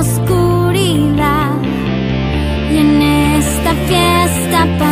oscuridad y en esta fiesta.